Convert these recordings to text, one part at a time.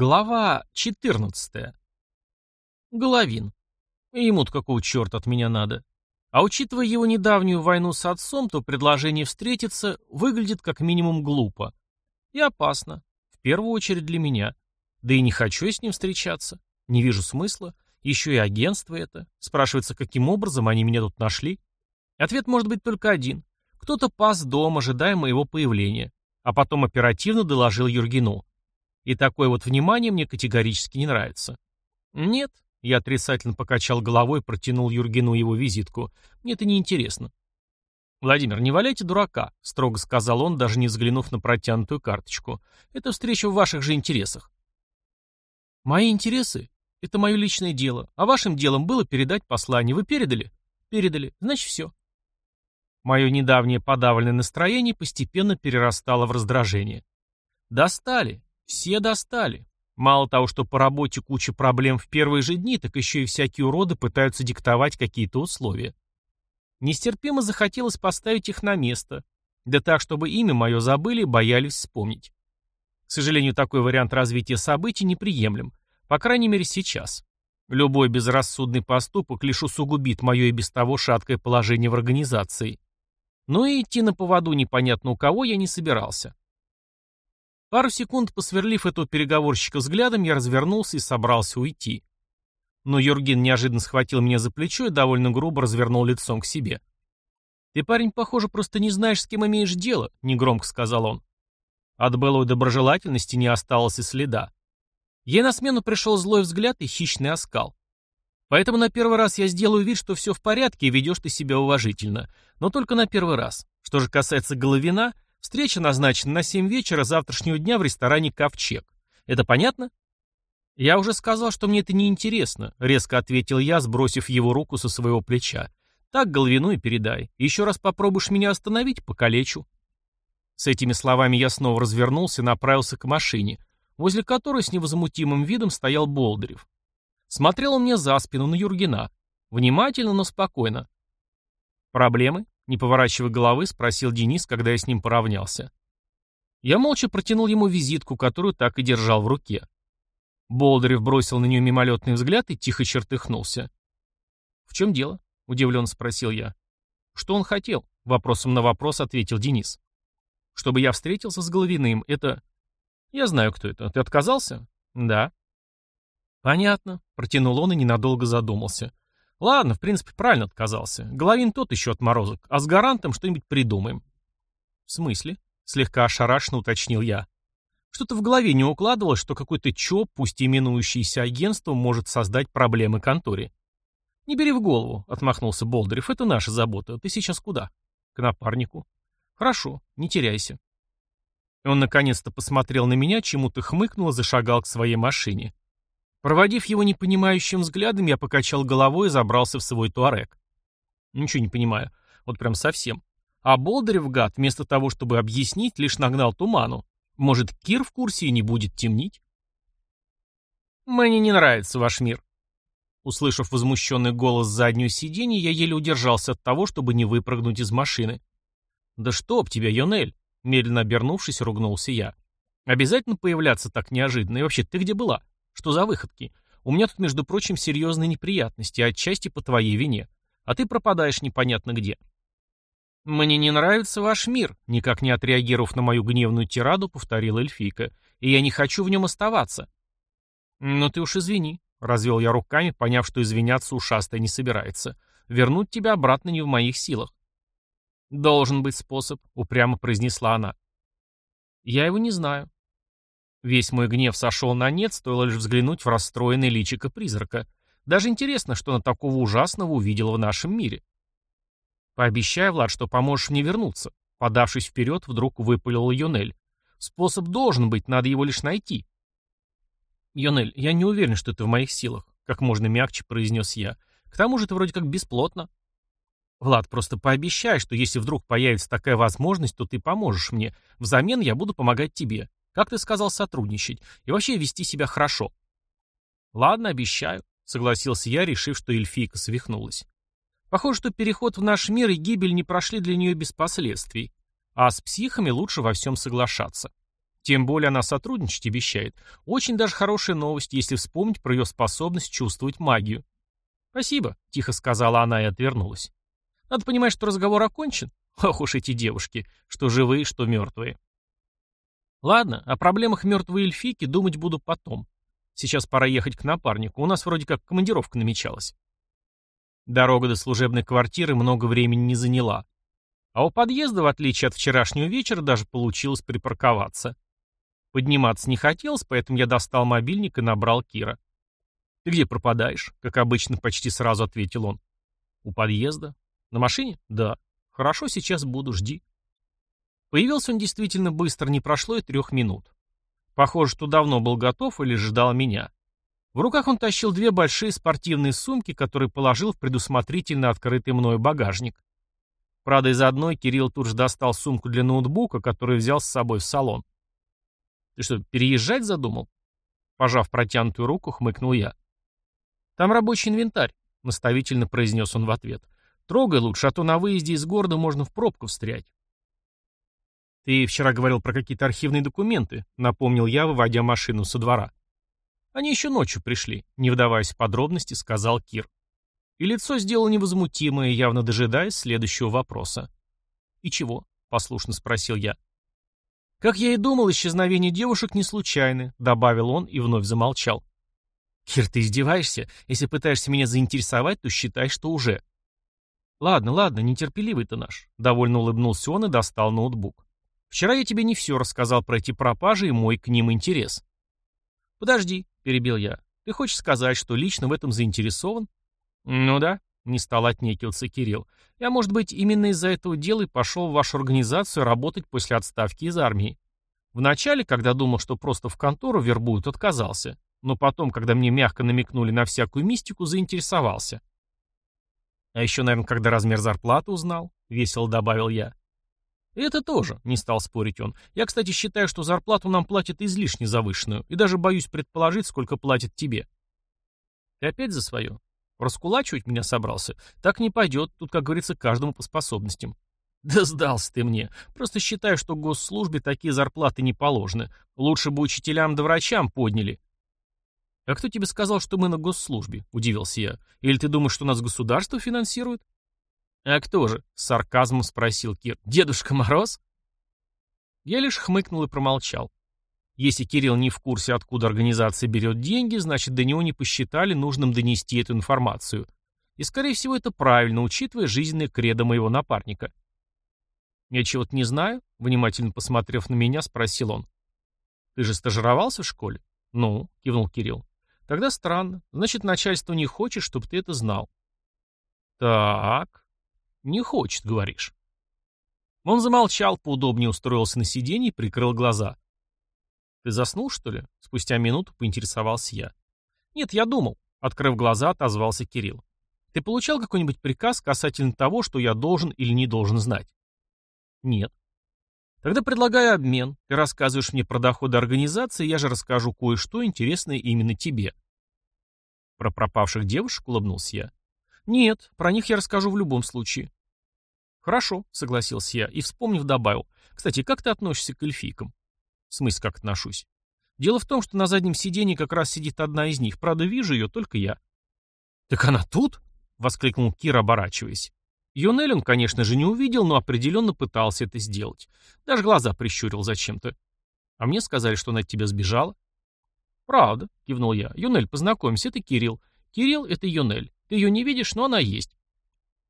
Глава 14. Головин. Ему-то какого черта от меня надо? А учитывая его недавнюю войну с отцом, то предложение встретиться выглядит как минимум глупо. И опасно. В первую очередь для меня. Да и не хочу с ним встречаться. Не вижу смысла. Еще и агентство это. Спрашивается, каким образом они меня тут нашли? Ответ может быть только один. Кто-то пас дом, ожидая моего появления. А потом оперативно доложил Юргину. И такое вот внимание мне категорически не нравится. Нет, я отрицательно покачал головой протянул Юргену его визитку. Мне это не интересно. «Владимир, не валяйте дурака», — строго сказал он, даже не взглянув на протянутую карточку. «Это встреча в ваших же интересах». «Мои интересы — это мое личное дело, а вашим делом было передать послание. Вы передали?» «Передали. Значит, все». Мое недавнее подавленное настроение постепенно перерастало в раздражение. «Достали. Все достали. Мало того, что по работе куча проблем в первые же дни, так еще и всякие уроды пытаются диктовать какие-то условия. Нестерпимо захотелось поставить их на место. Да так, чтобы имя мое забыли боялись вспомнить. К сожалению, такой вариант развития событий неприемлем. По крайней мере, сейчас. Любой безрассудный поступок лишь усугубит мое и без того шаткое положение в организации. Но и идти на поводу непонятно у кого я не собирался. Пару секунд посверлив этого переговорщика взглядом, я развернулся и собрался уйти. Но Юрген неожиданно схватил меня за плечо и довольно грубо развернул лицом к себе. «Ты, парень, похоже, просто не знаешь, с кем имеешь дело», — негромко сказал он. От былой доброжелательности не осталось и следа. Ей на смену пришел злой взгляд и хищный оскал. Поэтому на первый раз я сделаю вид, что все в порядке и ведешь ты себя уважительно. Но только на первый раз. Что же касается Головина, Встреча назначена на 7 вечера завтрашнего дня в ресторане «Ковчег». Это понятно? Я уже сказал, что мне это не интересно, резко ответил я, сбросив его руку со своего плеча. Так Головину и передай. Еще раз попробуешь меня остановить, покалечу. С этими словами я снова развернулся и направился к машине, возле которой с невозмутимым видом стоял Болдырев. Смотрел он мне за спину на Юргена. Внимательно, но спокойно. «Проблемы?» Не поворачивая головы, спросил Денис, когда я с ним поравнялся. Я молча протянул ему визитку, которую так и держал в руке. Болдырев бросил на нее мимолетный взгляд и тихо чертыхнулся. «В чем дело?» — удивленно спросил я. «Что он хотел?» — вопросом на вопрос ответил Денис. «Чтобы я встретился с Головиным, это...» «Я знаю, кто это. Ты отказался?» «Да». «Понятно», — протянул он и ненадолго задумался. Ладно, в принципе, правильно отказался. Головин тот еще отморозок, а с гарантом что-нибудь придумаем. В смысле? Слегка ошарашенно уточнил я. Что-то в голове не укладывалось, что какой-то ЧОП, пусть именующийся агентством, может создать проблемы конторе. «Не бери в голову», — отмахнулся Болдырев, — «это наша забота. Ты сейчас куда?» «К напарнику». «Хорошо, не теряйся». Он наконец-то посмотрел на меня, чему-то хмыкнул и зашагал к своей машине. Проводив его непонимающим взглядом, я покачал головой и забрался в свой туарек. Ничего не понимаю. Вот прям совсем. А Болдырев, гад, вместо того, чтобы объяснить, лишь нагнал туману. Может, Кир в курсе и не будет темнить? «Мне не нравится ваш мир». Услышав возмущенный голос с заднего сиденья, я еле удержался от того, чтобы не выпрыгнуть из машины. «Да чтоб тебя, Йонель!» Медленно обернувшись, ругнулся я. «Обязательно появляться так неожиданно? И вообще, ты где была?» Что за выходки? У меня тут, между прочим, серьезные неприятности, отчасти по твоей вине. А ты пропадаешь непонятно где. «Мне не нравится ваш мир», — никак не отреагировав на мою гневную тираду, повторила эльфийка. «И я не хочу в нем оставаться». «Ну ты уж извини», — развел я руками, поняв, что извиняться ушастая не собирается. «Вернуть тебя обратно не в моих силах». «Должен быть способ», — упрямо произнесла она. «Я его не знаю», Весь мой гнев сошел на нет, стоило лишь взглянуть в расстроенное личико призрака. Даже интересно, что она такого ужасного увидела в нашем мире. «Пообещай, Влад, что поможешь мне вернуться», — подавшись вперед, вдруг выпалил Йонель. «Способ должен быть, надо его лишь найти». «Йонель, я не уверен, что это в моих силах», — как можно мягче произнес я. «К тому же это вроде как бесплотно». «Влад, просто пообещай, что если вдруг появится такая возможность, то ты поможешь мне. Взамен я буду помогать тебе. Как ты сказал, сотрудничать. И вообще вести себя хорошо. Ладно, обещаю, согласился я, решив, что эльфийка свихнулась. Похоже, что переход в наш мир и гибель не прошли для нее без последствий. А с психами лучше во всем соглашаться. Тем более она сотрудничать обещает. Очень даже хорошая новость, если вспомнить про ее способность чувствовать магию. «Спасибо», — тихо сказала она и отвернулась. «Надо понимать, что разговор окончен. Ох уж эти девушки, что живые, что мертвые». «Ладно, о проблемах мертвой эльфийки думать буду потом. Сейчас пора ехать к напарнику, у нас вроде как командировка намечалась». Дорога до служебной квартиры много времени не заняла. А у подъезда, в отличие от вчерашнего вечера, даже получилось припарковаться. Подниматься не хотелось, поэтому я достал мобильник и набрал Кира. «Ты где пропадаешь?» — как обычно, почти сразу ответил он. «У подъезда. На машине?» «Да». «Хорошо, сейчас буду, жди». Появился он действительно быстро, не прошло и трех минут. Похоже, что давно был готов или ждал меня. В руках он тащил две большие спортивные сумки, которые положил в предусмотрительно открытый мною багажник. Правда, из одной Кирилл тут же достал сумку для ноутбука, которую взял с собой в салон. «Ты что, переезжать задумал?» Пожав протянутую руку, хмыкнул я. «Там рабочий инвентарь», — наставительно произнес он в ответ. «Трогай лучше, а то на выезде из города можно в пробку встрять». «Ты вчера говорил про какие-то архивные документы», — напомнил я, выводя машину со двора. Они еще ночью пришли, не вдаваясь в подробности, сказал Кир. И лицо сделал невозмутимое, явно дожидаясь следующего вопроса. «И чего?» — послушно спросил я. «Как я и думал, исчезновение девушек не случайны», — добавил он и вновь замолчал. «Кир, ты издеваешься? Если пытаешься меня заинтересовать, то считай, что уже». «Ладно, ладно, нетерпеливый ты наш», — довольно улыбнулся он и достал ноутбук. «Вчера я тебе не все рассказал про эти пропажи и мой к ним интерес». «Подожди», — перебил я. «Ты хочешь сказать, что лично в этом заинтересован?» «Ну да», — не стал отнекиваться Кирилл. «Я, может быть, именно из-за этого дела и пошел в вашу организацию работать после отставки из армии. Вначале, когда думал, что просто в контору вербуют, отказался. Но потом, когда мне мягко намекнули на всякую мистику, заинтересовался. А еще, наверное, когда размер зарплаты узнал, — весело добавил я. «Это тоже», — не стал спорить он. «Я, кстати, считаю, что зарплату нам платят излишне завышенную, и даже боюсь предположить, сколько платят тебе». «Ты опять за свое? Раскулачивать меня собрался? Так не пойдет, тут, как говорится, каждому по способностям». «Да сдался ты мне. Просто считаю, что госслужбе такие зарплаты не положены. Лучше бы учителям да врачам подняли». «А кто тебе сказал, что мы на госслужбе?» — удивился я. «Или ты думаешь, что нас государство финансирует?» «А кто же?» — с сарказмом спросил Кир. «Дедушка Мороз?» Я лишь хмыкнул и промолчал. Если Кирилл не в курсе, откуда организация берет деньги, значит, до него не посчитали нужным донести эту информацию. И, скорее всего, это правильно, учитывая жизненное кредо моего напарника. «Я чего-то не знаю?» — внимательно посмотрев на меня, спросил он. «Ты же стажировался в школе?» «Ну», — кивнул Кирилл. «Тогда странно. Значит, начальство не хочет, чтобы ты это знал». «Так», «Не хочет, говоришь». Он замолчал, поудобнее устроился на сиденье и прикрыл глаза. «Ты заснул, что ли?» Спустя минуту поинтересовался я. «Нет, я думал», — открыв глаза, отозвался Кирилл. «Ты получал какой-нибудь приказ касательно того, что я должен или не должен знать?» «Нет». «Тогда предлагаю обмен. Ты рассказываешь мне про доходы организации, я же расскажу кое-что интересное именно тебе». «Про пропавших девушек?» — улыбнулся я. «Нет, про них я расскажу в любом случае. «Хорошо», — согласился я, и, вспомнив, добавил. «Кстати, как ты относишься к эльфийкам?» «В смысле, как отношусь?» «Дело в том, что на заднем сиденье как раз сидит одна из них. Правда, вижу ее только я». «Так она тут?» — воскликнул Кир, оборачиваясь. Юнель он, конечно же, не увидел, но определенно пытался это сделать. Даже глаза прищурил зачем-то. А мне сказали, что она от тебя сбежала. «Правда», — кивнул я. «Юнель, познакомься, это Кирилл. Кирилл — это Юнель. Ты ее не видишь, но она есть».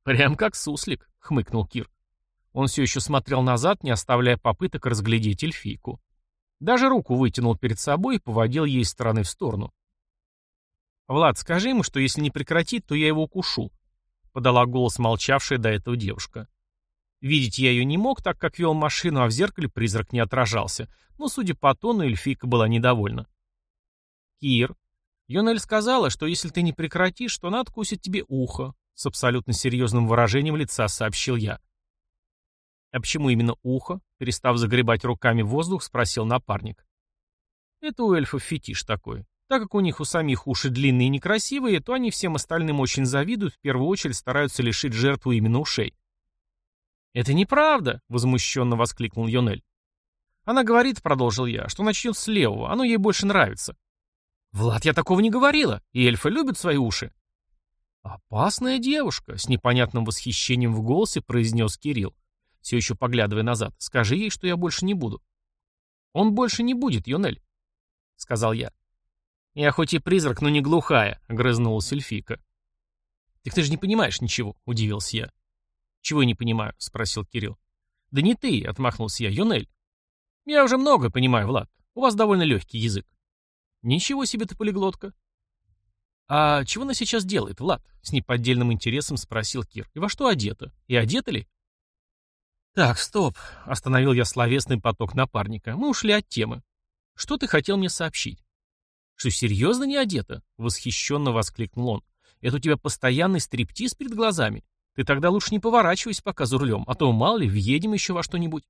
«Прям как суслик», — хмыкнул Кир. Он все еще смотрел назад, не оставляя попыток разглядеть эльфийку. Даже руку вытянул перед собой и поводил ей из стороны в сторону. «Влад, скажи ему, что если не прекратит, то я его укушу», — подала голос молчавшая до этого девушка. Видеть я ее не мог, так как вел машину, а в зеркале призрак не отражался, но, судя по тону, эльфийка была недовольна. «Кир, Йонель сказала, что если ты не прекратишь, то она откусит тебе ухо», с абсолютно серьезным выражением лица сообщил я. «А почему именно ухо?» Перестав загребать руками воздух, спросил напарник. «Это у эльфов фетиш такой. Так как у них у самих уши длинные и некрасивые, то они всем остальным очень завидуют, в первую очередь стараются лишить жертву именно ушей». «Это неправда!» — возмущенно воскликнул Йонель. Она говорит, продолжил я, что начнет с левого, оно ей больше нравится. Влад, я такого не говорила, и эльфы любят свои уши. Опасная девушка, с непонятным восхищением в голосе произнес Кирилл, все еще поглядывая назад. Скажи ей, что я больше не буду. Он больше не будет, Йонель, сказал я. Я хоть и призрак, но не глухая, огрызнулась эльфийка. Так ты же не понимаешь ничего, удивился я. Чего я не понимаю? спросил Кирилл. Да не ты, отмахнулся я, Юнель. Я уже много понимаю, Влад. У вас довольно легкий язык. Ничего себе ты полиглотка. А чего она сейчас делает, Влад? С неподдельным интересом спросил Кир. И во что одета? И одета ли? Так, стоп. Остановил я словесный поток напарника. Мы ушли от темы. Что ты хотел мне сообщить? Что, серьезно не одета? Восхищенно воскликнул он. Это у тебя постоянный стриптиз перед глазами. Ты тогда лучше не поворачивайся пока за рулем, а то, мало ли, въедем еще во что-нибудь.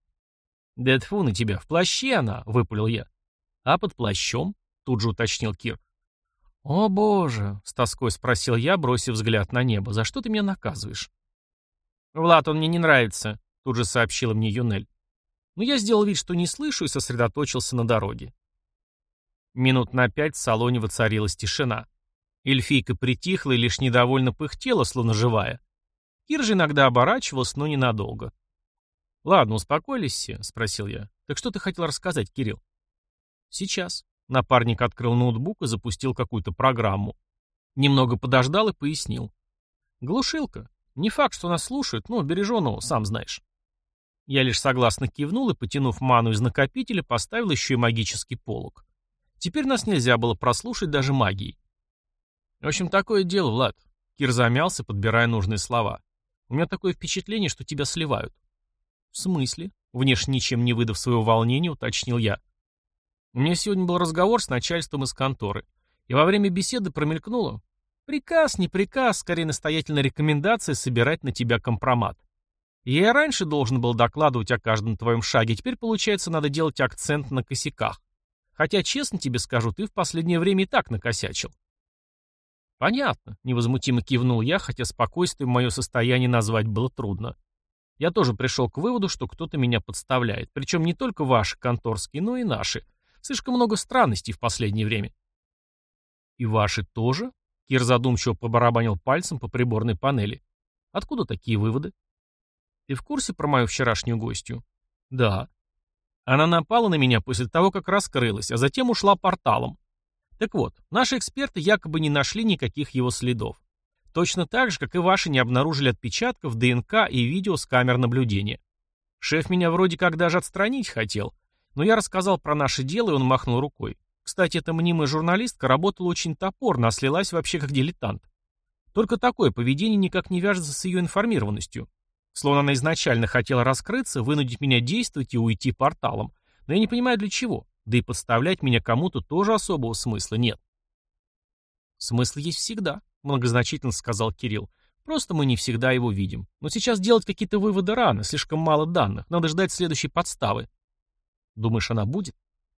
«Да тьфу на тебя, в плаще она!» — выпалил я. «А под плащом?» — тут же уточнил Кир. «О боже!» — с тоской спросил я, бросив взгляд на небо. «За что ты меня наказываешь?» «Влад, он мне не нравится», — тут же сообщила мне Юнель. Но я сделал вид, что не слышу, и сосредоточился на дороге. Минут на пять в салоне воцарилась тишина. Эльфийка притихла и лишь недовольно пыхтела, словно живая. Кир же иногда оборачивался, но ненадолго. «Ладно, успокоились все?» — спросил я. «Так что ты хотел рассказать, Кирилл?» «Сейчас». Напарник открыл ноутбук и запустил какую-то программу. Немного подождал и пояснил. «Глушилка. Не факт, что нас слушают, но береженого, сам знаешь». Я лишь согласно кивнул и, потянув ману из накопителя, поставил еще и магический полог. Теперь нас нельзя было прослушать даже магией. В общем, такое дело, Влад. Кир замялся, подбирая нужные слова. У меня такое впечатление, что тебя сливают. «В смысле?» — внешне ничем не выдав своего волнения, уточнил я. У меня сегодня был разговор с начальством из конторы, и во время беседы промелькнуло. Приказ, не приказ, скорее настоятельная рекомендация собирать на тебя компромат. Я и раньше должен был докладывать о каждом твоем шаге, теперь, получается, надо делать акцент на косяках. Хотя, честно тебе скажу, ты в последнее время и так накосячил. Понятно, невозмутимо кивнул я, хотя спокойствием мое состояние назвать было трудно. Я тоже пришел к выводу, что кто-то меня подставляет. Причем не только ваши конторские, но и наши. Слишком много странностей в последнее время. И ваши тоже? Кир задумчиво побарабанил пальцем по приборной панели. Откуда такие выводы? Ты в курсе про мою вчерашнюю гостью? Да. Она напала на меня после того, как раскрылась, а затем ушла порталом. Так вот, наши эксперты якобы не нашли никаких его следов. Точно так же, как и ваши не обнаружили отпечатков, ДНК и видео с камер наблюдения. Шеф меня вроде как даже отстранить хотел, но я рассказал про наше дело, и он махнул рукой. Кстати, эта мнимая журналистка работала очень топорно, а слилась вообще как дилетант. Только такое поведение никак не вяжется с ее информированностью. Словно она изначально хотела раскрыться, вынудить меня действовать и уйти порталом. Но я не понимаю для чего. Да и подставлять меня кому-то тоже особого смысла нет. Смысл есть всегда многозначительно сказал Кирилл. Просто мы не всегда его видим. Но сейчас делать какие-то выводы рано, слишком мало данных. Надо ждать следующей подставы. Думаешь, она будет?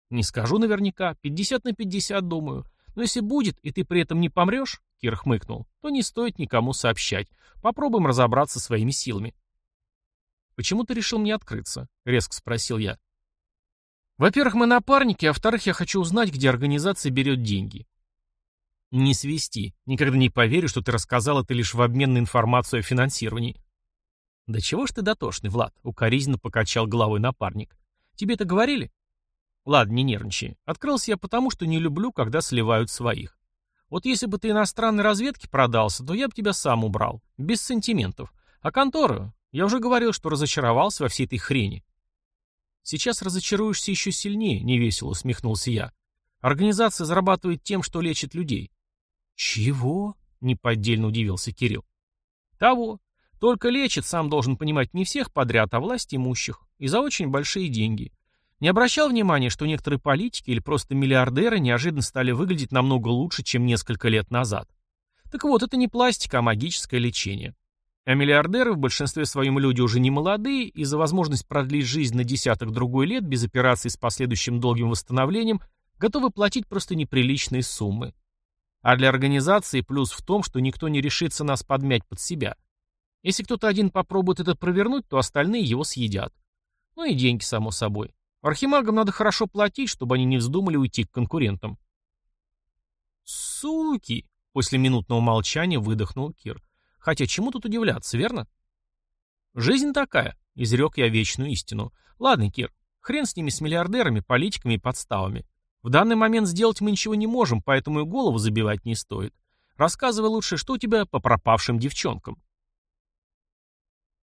Не скажу наверняка. 50 на 50, думаю. Но если будет, и ты при этом не помрешь, Кир хмыкнул, то не стоит никому сообщать. Попробуем разобраться своими силами. «Почему ты решил мне открыться?» — резко спросил я. «Во-первых, мы напарники, а во-вторых, я хочу узнать, где организация берет деньги. Не свести. Никогда не поверю, что ты рассказал это лишь в обмен на информацию о финансировании. Да чего ж ты дотошный, Влад? Укоризненно покачал головой напарник. Тебе это говорили? Ладно, не нервничай. Открылся я потому, что не люблю, когда сливают своих. Вот если бы ты иностранной разведке продался, то я бы тебя сам убрал. Без сантиментов. А контору? Я уже говорил, что разочаровался во всей этой хрени. Сейчас разочаруешься еще сильнее, невесело усмехнулся я. Организация зарабатывает тем, что лечит людей. «Чего?» — неподдельно удивился Кирилл. «Того. Только лечит, сам должен понимать, не всех подряд, а власть имущих. И за очень большие деньги. Не обращал внимания, что некоторые политики или просто миллиардеры неожиданно стали выглядеть намного лучше, чем несколько лет назад. Так вот, это не пластика, а магическое лечение. А миллиардеры в большинстве своем люди уже не молодые, и за возможность продлить жизнь на десяток другой лет без операций с последующим долгим восстановлением готовы платить просто неприличные суммы. А для организации плюс в том, что никто не решится нас подмять под себя. Если кто-то один попробует это провернуть, то остальные его съедят. Ну и деньги, само собой. Архимагам надо хорошо платить, чтобы они не вздумали уйти к конкурентам. «Суки!» — после минутного молчания выдохнул Кир. «Хотя чему тут удивляться, верно?» «Жизнь такая», — изрек я вечную истину. «Ладно, Кир, хрен с ними, с миллиардерами, политиками и подставами. В данный момент сделать мы ничего не можем, поэтому и голову забивать не стоит. Рассказывай лучше, что у тебя по пропавшим девчонкам».